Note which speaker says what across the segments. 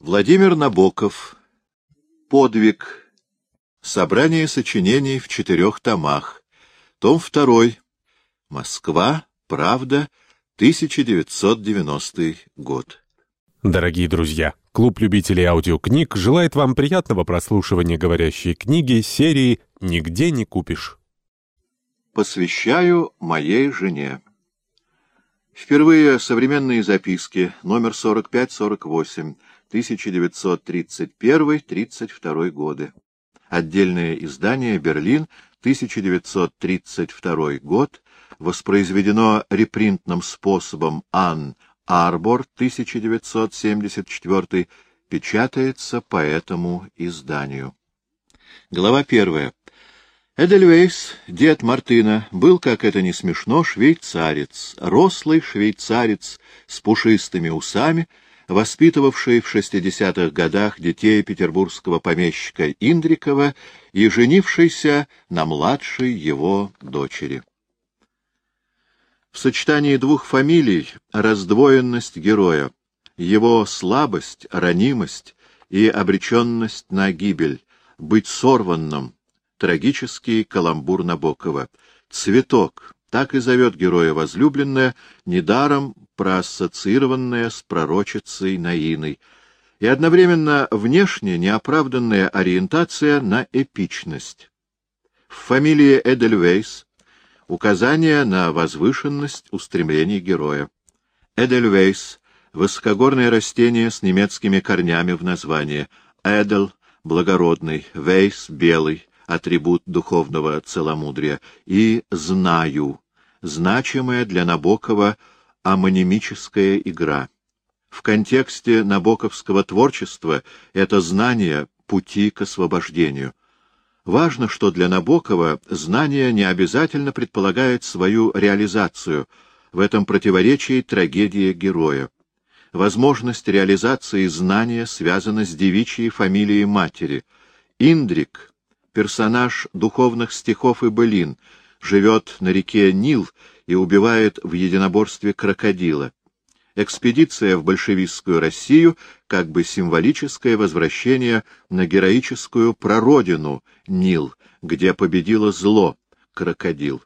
Speaker 1: Владимир Набоков. Подвиг. Собрание сочинений в четырех томах. Том 2. Москва. Правда. 1990 год.
Speaker 2: Дорогие друзья, клуб любителей аудиокниг желает вам приятного прослушивания говорящей книги серии «Нигде не купишь».
Speaker 1: Посвящаю моей жене. Впервые современные записки, номер 45-48, 1931-32 годы. Отдельное издание «Берлин», 1932 год, воспроизведено репринтным способом Ан Арбор, 1974, печатается по этому изданию. Глава первая. Эдельвейс, дед Мартына, был, как это не смешно, швейцарец, рослый швейцарец с пушистыми усами, воспитывавший в 60-х годах детей петербургского помещика Индрикова и женившийся на младшей его дочери. В сочетании двух фамилий раздвоенность героя, его слабость, ранимость и обреченность на гибель, быть сорванным — трагический каламбур Набокова. «Цветок» — так и зовет героя возлюбленная, недаром проассоциированная с пророчицей Наиной, и одновременно внешне неоправданная ориентация на эпичность. В фамилии Эдельвейс указание на возвышенность устремлений героя. Эдельвейс — высокогорное растение с немецкими корнями в названии. Эдел — благородный, вейс — белый, атрибут духовного целомудрия, и «знаю», значимая для Набокова амонимическая игра. В контексте набоковского творчества это знание — пути к освобождению. Важно, что для Набокова знание не обязательно предполагает свою реализацию, в этом противоречии трагедия героя. Возможность реализации знания связана с девичьей фамилией матери. Индрик персонаж духовных стихов и былин, живет на реке Нил и убивает в единоборстве крокодила. Экспедиция в большевистскую Россию как бы символическое возвращение на героическую прародину Нил, где победило зло, крокодил.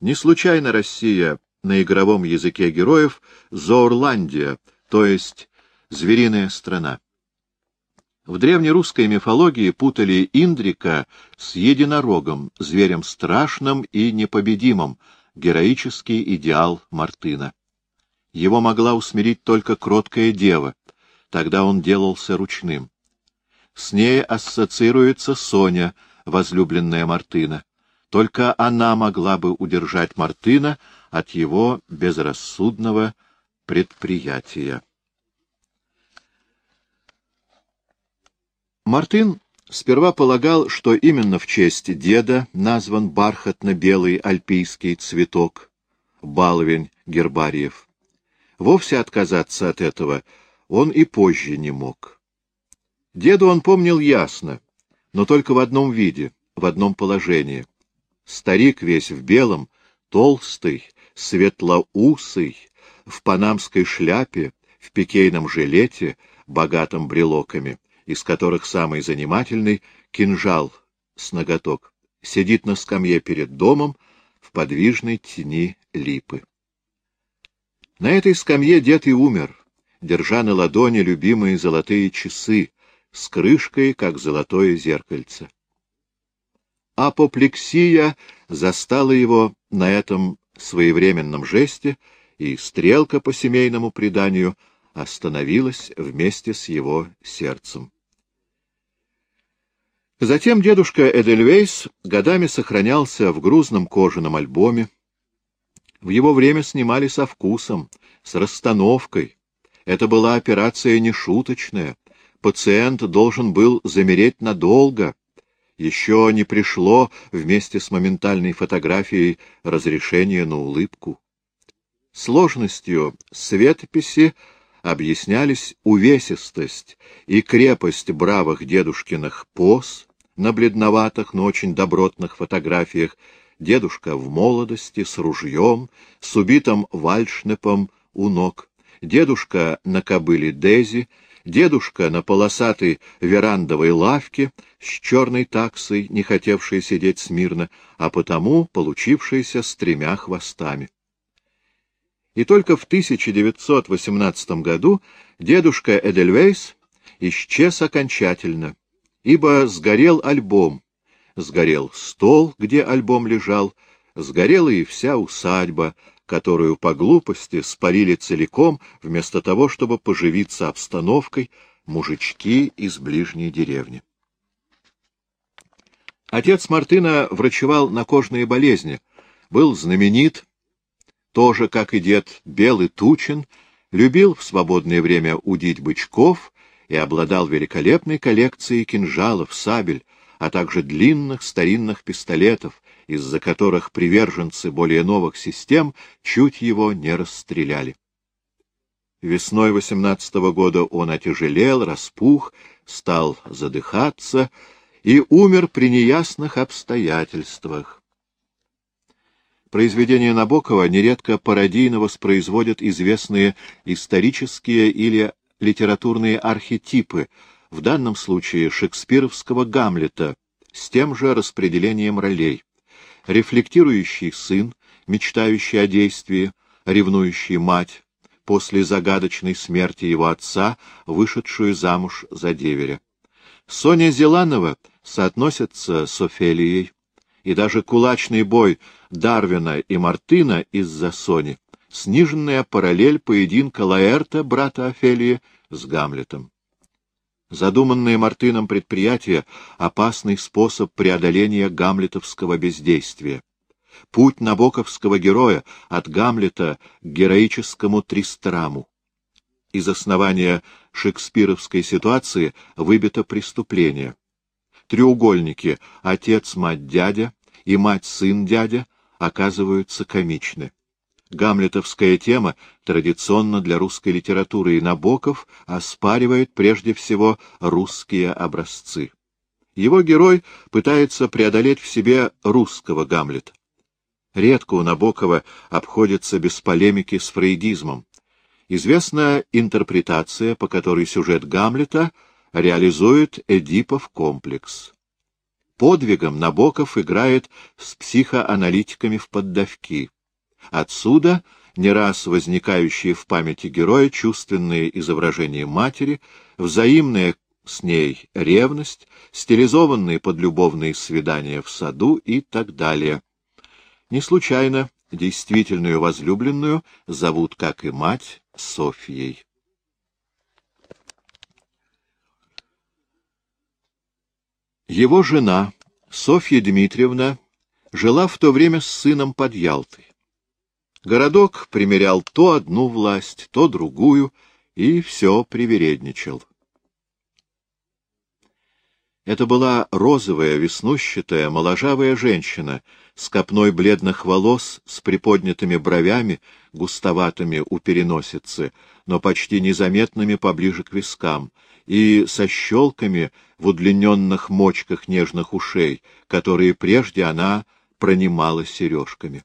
Speaker 1: Не случайно Россия на игровом языке героев Зоорландия, то есть звериная страна. В древнерусской мифологии путали Индрика с единорогом, зверем страшным и непобедимым, героический идеал Мартына. Его могла усмирить только кроткая дева, тогда он делался ручным. С ней ассоциируется Соня, возлюбленная Мартына. Только она могла бы удержать Мартына от его безрассудного предприятия. Мартын сперва полагал, что именно в честь деда назван бархатно-белый альпийский цветок, балвень гербариев. Вовсе отказаться от этого он и позже не мог. Деду он помнил ясно, но только в одном виде, в одном положении. Старик весь в белом, толстый, светлоусый, в панамской шляпе, в пикейном жилете, богатом брелоками — из которых самый занимательный — кинжал с ноготок, сидит на скамье перед домом в подвижной тени липы. На этой скамье дед и умер, держа на ладони любимые золотые часы с крышкой, как золотое зеркальце. Апоплексия застала его на этом своевременном жесте, и стрелка по семейному преданию остановилась вместе с его сердцем. Затем дедушка Эдельвейс годами сохранялся в грузном кожаном альбоме. В его время снимали со вкусом, с расстановкой. Это была операция нешуточная. Пациент должен был замереть надолго. Еще не пришло вместе с моментальной фотографией разрешение на улыбку. Сложностью светописи объяснялись увесистость и крепость бравых дедушкиных поз на бледноватых, но очень добротных фотографиях, дедушка в молодости, с ружьем, с убитым вальшнепом у ног, дедушка на кобыле Дези, дедушка на полосатой верандовой лавке с черной таксой, не хотевшей сидеть смирно, а потому получившейся с тремя хвостами. И только в 1918 году дедушка Эдельвейс исчез окончательно, ибо сгорел альбом, сгорел стол, где альбом лежал, сгорела и вся усадьба, которую по глупости спалили целиком, вместо того, чтобы поживиться обстановкой, мужички из ближней деревни. Отец Мартына врачевал на кожные болезни, был знаменит, тоже, как и дед, белый тучен, любил в свободное время удить бычков и обладал великолепной коллекцией кинжалов, сабель, а также длинных старинных пистолетов, из-за которых приверженцы более новых систем чуть его не расстреляли. Весной восемнадцатого года он отяжелел, распух, стал задыхаться и умер при неясных обстоятельствах. Произведения Набокова нередко пародийно воспроизводят известные исторические или литературные архетипы, в данном случае шекспировского Гамлета, с тем же распределением ролей. Рефлектирующий сын, мечтающий о действии, ревнующий мать, после загадочной смерти его отца, вышедшую замуж за деверя. Соня Зеланова соотносится с Офелией, и даже кулачный бой Дарвина и Мартына из-за Сони, сниженная параллель поединка Лаэрта, брата Офелии, с Гамлетом. Задуманное Мартыном предприятие — опасный способ преодоления гамлетовского бездействия. Путь набоковского героя от Гамлета к героическому Тристраму. Из основания шекспировской ситуации выбито преступление. Треугольники «отец-мать-дядя» и «мать-сын-дядя» оказываются комичны. Гамлетовская тема традиционно для русской литературы, и Набоков оспаривает прежде всего русские образцы. Его герой пытается преодолеть в себе русского Гамлета. Редко у Набокова обходится без полемики с фрейдизмом. Известна интерпретация, по которой сюжет Гамлета реализует Эдипов комплекс. Подвигом Набоков играет с психоаналитиками в поддавки. Отсюда не раз возникающие в памяти героя чувственные изображения матери, взаимная с ней ревность, стилизованные под любовные свидания в саду и так далее. Не случайно действительную возлюбленную зовут, как и мать, Софьей. Его жена, Софья Дмитриевна, жила в то время с сыном под Ялтой. Городок примерял то одну власть, то другую, и все привередничал. Это была розовая, веснущатая, моложавая женщина с копной бледных волос, с приподнятыми бровями, густоватыми у переносицы, но почти незаметными поближе к вискам, и со щелками в удлиненных мочках нежных ушей, которые прежде она пронимала сережками.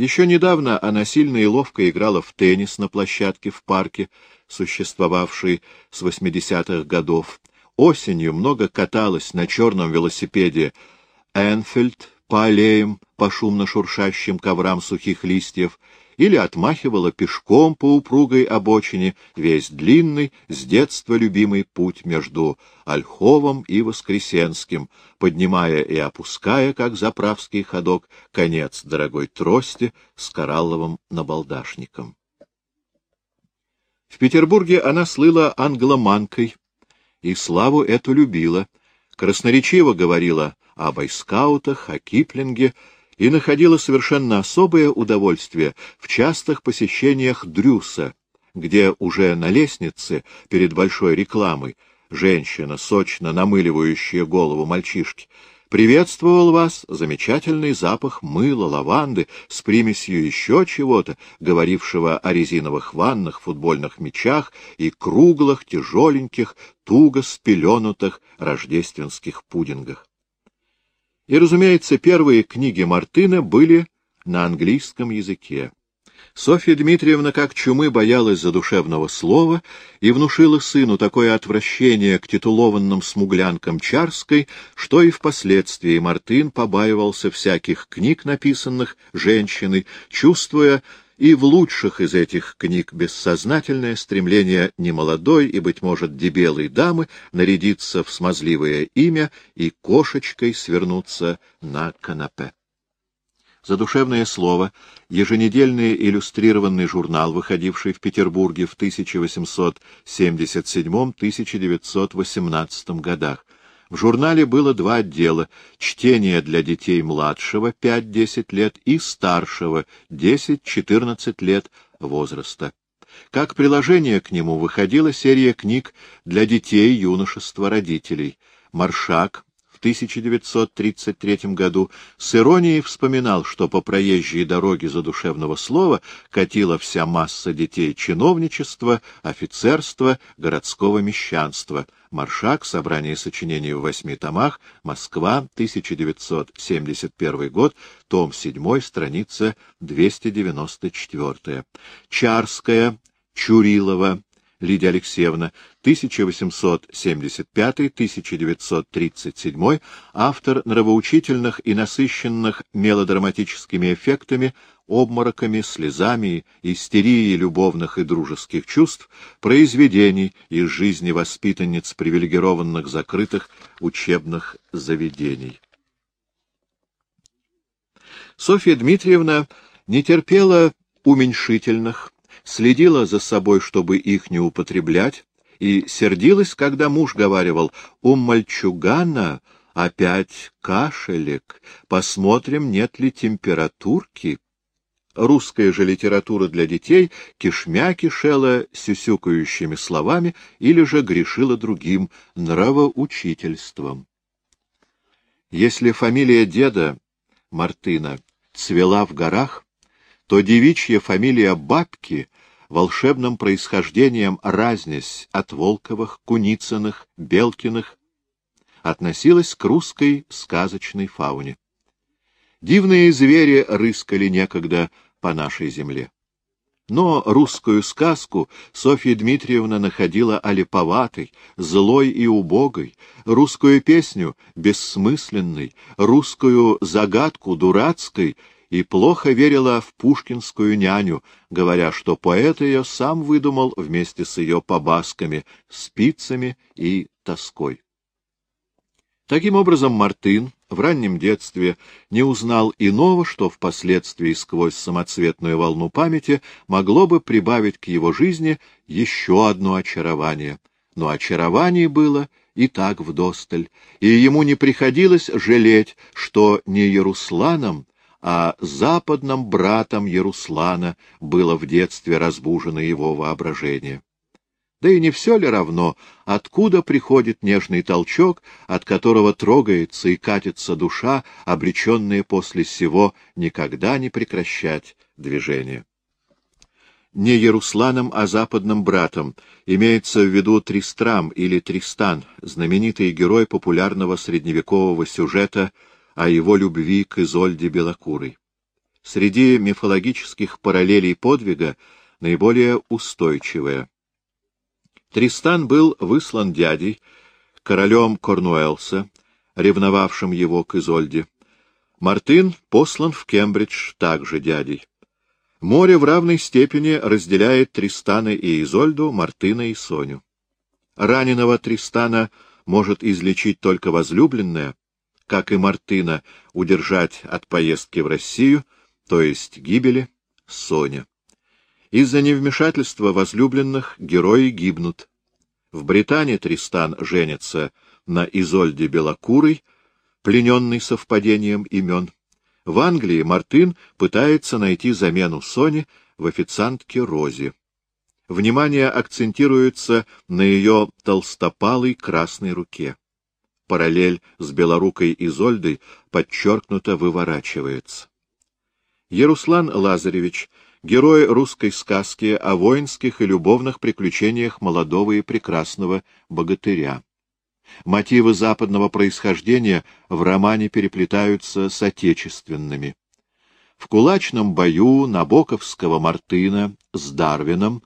Speaker 1: Еще недавно она сильно и ловко играла в теннис на площадке в парке, существовавшей с 80-х годов, осенью много каталась на черном велосипеде Энфильд по аллеям, по шумно шуршащим коврам сухих листьев, или отмахивала пешком по упругой обочине весь длинный, с детства любимый путь между Ольховом и Воскресенским, поднимая и опуская, как заправский ходок, конец дорогой трости с коралловым набалдашником. В Петербурге она слыла англоманкой, и славу эту любила, красноречиво говорила о байскаутах, о Киплинге и находила совершенно особое удовольствие в частых посещениях Дрюса, где уже на лестнице перед большой рекламой женщина, сочно намыливающая голову мальчишки, Приветствовал вас замечательный запах мыла, лаванды с примесью еще чего-то, говорившего о резиновых ваннах, футбольных мячах и круглых, тяжеленьких, туго спеленутых рождественских пудингах. И, разумеется, первые книги Мартына были на английском языке. Софья Дмитриевна как чумы боялась задушевного слова и внушила сыну такое отвращение к титулованным смуглянкам Чарской, что и впоследствии Мартын побаивался всяких книг, написанных женщиной, чувствуя и в лучших из этих книг бессознательное стремление немолодой и, быть может, дебелой дамы нарядиться в смазливое имя и кошечкой свернуться на канапе. Задушевное слово — еженедельный иллюстрированный журнал, выходивший в Петербурге в 1877-1918 годах. В журнале было два отдела — чтение для детей младшего 5-10 лет и старшего 10-14 лет возраста. Как приложение к нему выходила серия книг для детей юношества родителей «Маршак», 1933 году с иронией вспоминал, что по проезжей дороге задушевного слова катила вся масса детей чиновничества, офицерства, городского мещанства. Маршак, собрание сочинений в восьми томах, Москва, 1971 год, том 7, страница 294. Чарская, Чурилова, Лидия Алексеевна, 1875-1937, автор нравоучительных и насыщенных мелодраматическими эффектами, обмороками, слезами, истерией любовных и дружеских чувств, произведений из жизни воспитанниц привилегированных закрытых учебных заведений. Софья Дмитриевна не терпела уменьшительных, следила за собой, чтобы их не употреблять, и сердилась, когда муж говаривал «У мальчугана опять кашелек, посмотрим, нет ли температурки». Русская же литература для детей кишмя кишела сюсюкающими словами или же грешила другим нравоучительством. Если фамилия деда Мартына цвела в горах, то девичья фамилия бабки волшебным происхождением разнясь от Волковых, Куницыных, Белкиных, относилась к русской сказочной фауне. Дивные звери рыскали некогда по нашей земле. Но русскую сказку Софья Дмитриевна находила олиповатой, злой и убогой, русскую песню — бессмысленной, русскую загадку — дурацкой и плохо верила в пушкинскую няню, говоря, что поэт ее сам выдумал вместе с ее побасками, спицами и тоской. Таким образом, Мартын в раннем детстве не узнал иного, что впоследствии сквозь самоцветную волну памяти могло бы прибавить к его жизни еще одно очарование. Но очарований было и так вдосталь, и ему не приходилось жалеть, что не Ярусланом, а западным братом Яруслана было в детстве разбужено его воображение. Да и не все ли равно, откуда приходит нежный толчок, от которого трогается и катится душа, обреченная после сего никогда не прекращать движение. Не Ярусланом, а западным братом имеется в виду Тристрам или Тристан, знаменитый герой популярного средневекового сюжета — о его любви к Изольде Белокурой. Среди мифологических параллелей подвига наиболее устойчивая. Тристан был выслан дядей, королем Корнуэлса, ревновавшим его к Изольде. Мартын послан в Кембридж также дядей. Море в равной степени разделяет Тристана и Изольду, Мартына и Соню. Раненого Тристана может излечить только возлюбленная, как и Мартына, удержать от поездки в Россию, то есть гибели, Соня. Из-за невмешательства возлюбленных герои гибнут. В Британии Тристан женится на Изольде Белокурой, плененной совпадением имен. В Англии Мартын пытается найти замену Соне в официантке Розе. Внимание акцентируется на ее толстопалой красной руке параллель с белорукой Изольдой подчеркнуто выворачивается. Яруслан Лазаревич — герой русской сказки о воинских и любовных приключениях молодого и прекрасного богатыря. Мотивы западного происхождения в романе переплетаются с отечественными. В кулачном бою Набоковского Мартына с Дарвином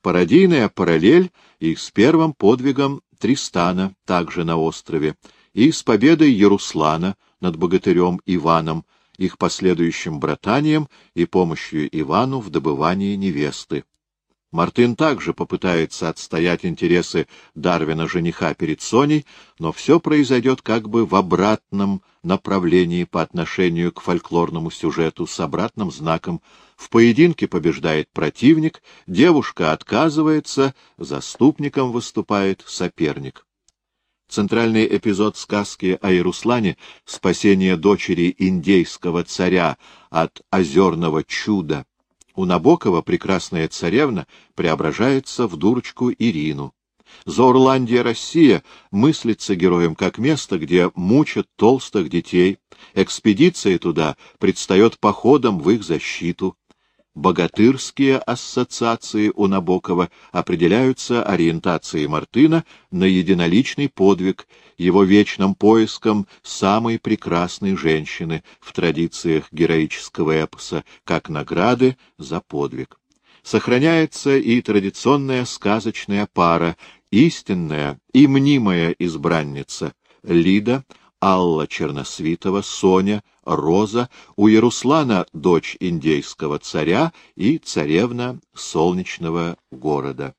Speaker 1: пародийная параллель и с первым подвигом Тристана, также на острове, и с победой Яруслана над богатырем Иваном, их последующим братанием и помощью Ивану в добывании невесты. Мартын также попытается отстоять интересы Дарвина-жениха перед Соней, но все произойдет как бы в обратном направлении по отношению к фольклорному сюжету с обратным знаком. В поединке побеждает противник, девушка отказывается, заступником выступает соперник. Центральный эпизод сказки о Ируслане — спасение дочери индейского царя от озерного чуда — у Набокова прекрасная царевна преображается в дурочку Ирину. Зоорландия Россия мыслится героем как место, где мучат толстых детей. Экспедиция туда предстает походом в их защиту богатырские ассоциации у Набокова определяются ориентацией Мартына на единоличный подвиг, его вечным поиском самой прекрасной женщины в традициях героического эпоса, как награды за подвиг. Сохраняется и традиционная сказочная пара, истинная и мнимая избранница Лида — Алла Черносвитова, Соня, Роза, у Яруслана дочь индейского царя и царевна солнечного города.